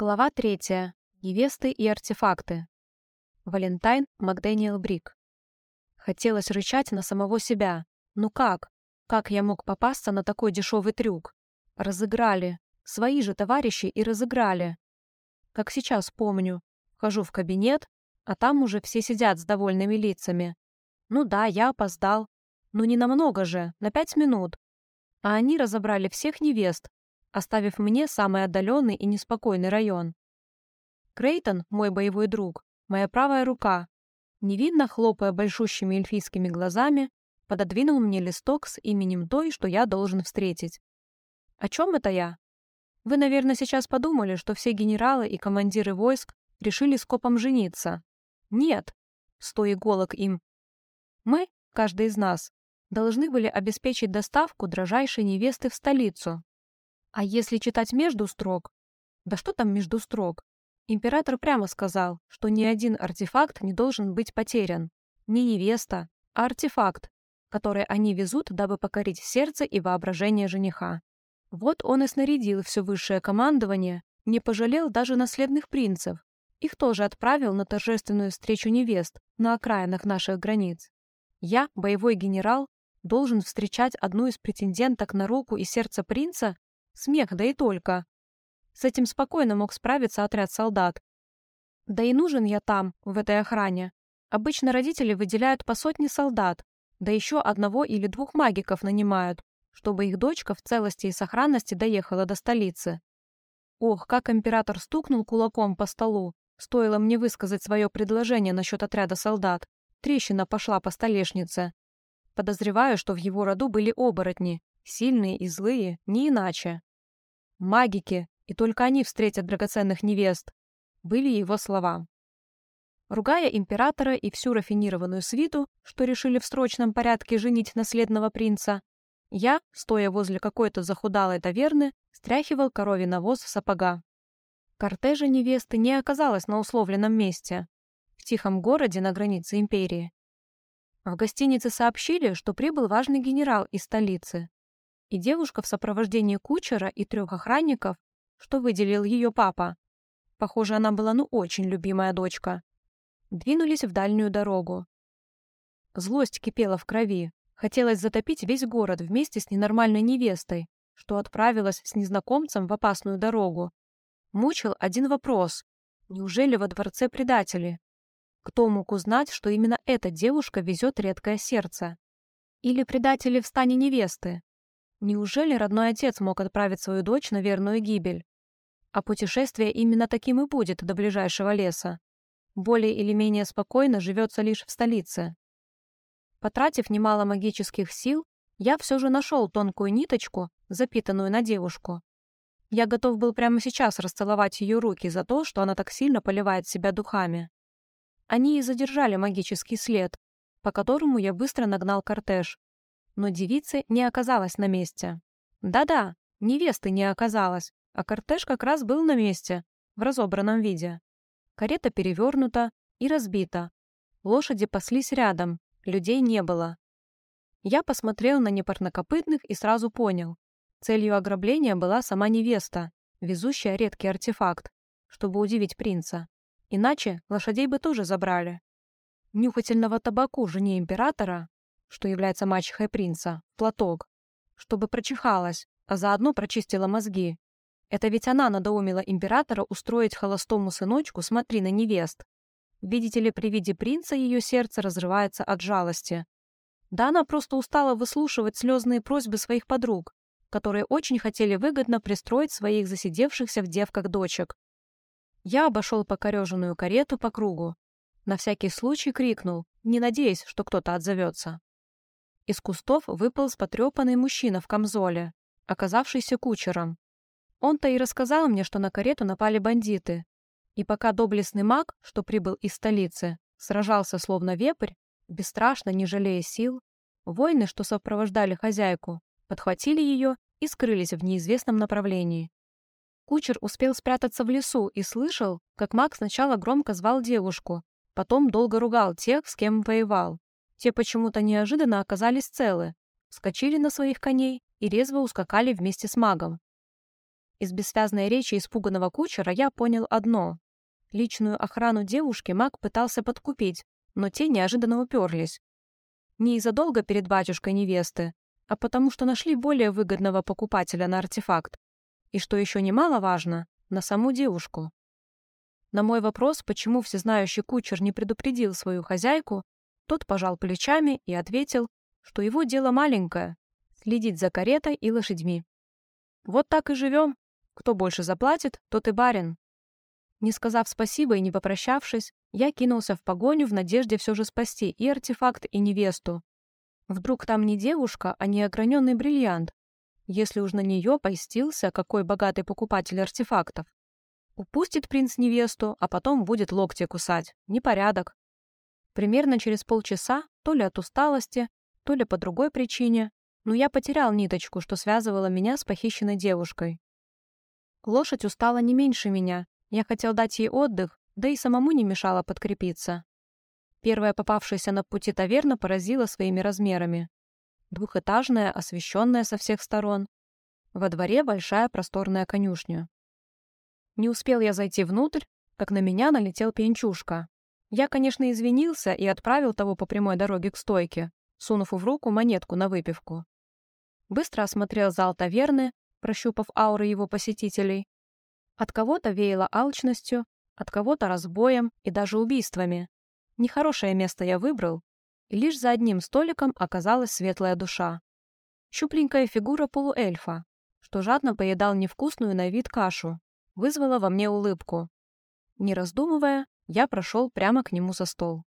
Глава третья. Невесты и артефакты. Валентайн Макдэниел Брик. Хотелось рычать на самого себя. Ну как? Как я мог попасться на такой дешевый трюк? Разыграли. Свои же товарищи и разыграли. Как сейчас помню. Вхожу в кабинет, а там уже все сидят с довольными лицами. Ну да, я опоздал. Ну не намного же, на пять минут. А они разобрали всех невест, оставив мне самый отдаленный и неспокойный район. Крейтон, мой боевой друг, моя правая рука, невинно хлопая большущими эльфийскими глазами, пододвинул мне листок с именем той, что я должен встретить. О чем это я? Вы, наверное, сейчас подумали, что все генералы и командиры войск решили скопом жениться. Нет, сто иголок им. Мы, каждый из нас, должны были обеспечить доставку дрожайшей невесты в столицу, а если читать между строк? Да что там между строк? Император прямо сказал, что ни один артефакт не должен быть потерян. Не невеста, а артефакт, который они везут, дабы покорить сердце и воображение жениха. Вот он и снарядил все высшее командование, не пожалел даже наследных принцев. Их тоже отправил на торжественную встречу невест на окраинах наших границ. Я, боевой генерал, должен встречать одну из претенденток на руку и сердце принца Смех, да и только. С этим спокойно мог справиться отряд солдат. Да и нужен я там, в этой охране. Обычно родители выделяют по сотне солдат, да еще одного или двух магиков нанимают, чтобы их дочка в целости и сохранности доехала до столицы. Ох, как император стукнул кулаком по столу, стоило мне высказать свое предложение насчет отряда солдат. Трещина пошла по столешнице. Подозреваю, что в его роду были оборотни, сильные и злые, не иначе. Магики, и только они встретят драгоценных невест, были его слова. Ругая императора и всю рафинированную свиту, что решили в срочном порядке женить наследного принца, я, стоя возле какой-то захудалой таверны, стряхивал коровий навоз в сапога. Кортежа невесты не оказалось на условленном месте, в тихом городе на границе империи. В гостинице сообщили, что прибыл важный генерал из столицы, и девушка в сопровождении кучера и трех охранников, что выделил ее папа, похоже, она была ну очень любимая дочка, двинулись в дальнюю дорогу. Злость кипела в крови, хотелось затопить весь город вместе с ненормальной невестой, что отправилась с незнакомцем в опасную дорогу. Мучил один вопрос. Неужели во дворце предатели? Кто мог узнать, что именно эта девушка везет редкое сердце? Или предатели в стане невесты? Неужели родной отец мог отправить свою дочь на верную гибель? А путешествие именно таким и будет до ближайшего леса. Более или менее спокойно живется лишь в столице. Потратив немало магических сил, я все же нашел тонкую ниточку, запитанную на девушку. Я готов был прямо сейчас расцеловать ее руки за то, что она так сильно поливает себя духами. Они и задержали магический след, по которому я быстро нагнал кортеж, но девицы не оказалось на месте. Да-да, невесты не оказалось, а кортеж как раз был на месте, в разобранном виде. Карета перевернута и разбита. Лошади паслись рядом, людей не было. Я посмотрел на непарнокопытных и сразу понял. Целью ограбления была сама невеста, везущая редкий артефакт, чтобы удивить принца. Иначе лошадей бы тоже забрали. Нюхательного табаку жене императора что является мачехой принца, платок, чтобы прочихалась, а заодно прочистила мозги. Это ведь она надоумила императора устроить холостому сыночку смотри на невест. Видите ли, при виде принца ее сердце разрывается от жалости. Да она просто устала выслушивать слезные просьбы своих подруг, которые очень хотели выгодно пристроить своих засидевшихся в девках дочек. Я обошел покореженную карету по кругу. На всякий случай крикнул, не надеясь, что кто-то отзовется. Из кустов выполз потрепанный мужчина в камзоле, оказавшийся кучером. Он-то и рассказал мне, что на карету напали бандиты. И пока доблестный маг, что прибыл из столицы, сражался словно вепрь, бесстрашно, не жалея сил, воины, что сопровождали хозяйку, подхватили ее и скрылись в неизвестном направлении. Кучер успел спрятаться в лесу и слышал, как маг сначала громко звал девушку, потом долго ругал тех, с кем воевал. Те почему-то неожиданно оказались целы, вскочили на своих коней и резво ускакали вместе с магом. Из бессвязной речи испуганного кучера я понял одно. Личную охрану девушки маг пытался подкупить, но те неожиданно уперлись. Не из-за долга перед батюшкой невесты, а потому что нашли более выгодного покупателя на артефакт. И что еще немаловажно, на саму девушку. На мой вопрос, почему всезнающий кучер не предупредил свою хозяйку, тот пожал плечами и ответил, что его дело маленькое — следить за каретой и лошадьми. Вот так и живем. Кто больше заплатит, тот и барин. Не сказав спасибо и не попрощавшись, я кинулся в погоню в надежде все же спасти и артефакт, и невесту. Вдруг там не девушка, а неограненный бриллиант, если уж на нее поистился какой богатый покупатель артефактов. Упустит принц невесту, а потом будет локти кусать. Непорядок. Примерно через полчаса, то ли от усталости, то ли по другой причине, но я потерял ниточку, что связывала меня с похищенной девушкой. Лошадь устала не меньше меня. Я хотел дать ей отдых, да и самому не мешало подкрепиться. Первая попавшаяся на пути таверна поразила своими размерами. Двухэтажная, освещенная со всех сторон. Во дворе большая просторная конюшня. Не успел я зайти внутрь, как на меня налетел пьянчушка. Я, конечно, извинился и отправил того по прямой дороге к стойке, сунув в руку монетку на выпивку. Быстро осмотрел зал таверны, прощупав ауры его посетителей. От кого-то веяло алчностью, от кого-то разбоем и даже убийствами. Нехорошее место я выбрал, и лишь за одним столиком оказалась светлая душа. Щупленькая фигура полуэльфа, что жадно поедал невкусную на вид кашу, вызвала во мне улыбку. Не раздумывая, я прошел прямо к нему за стол.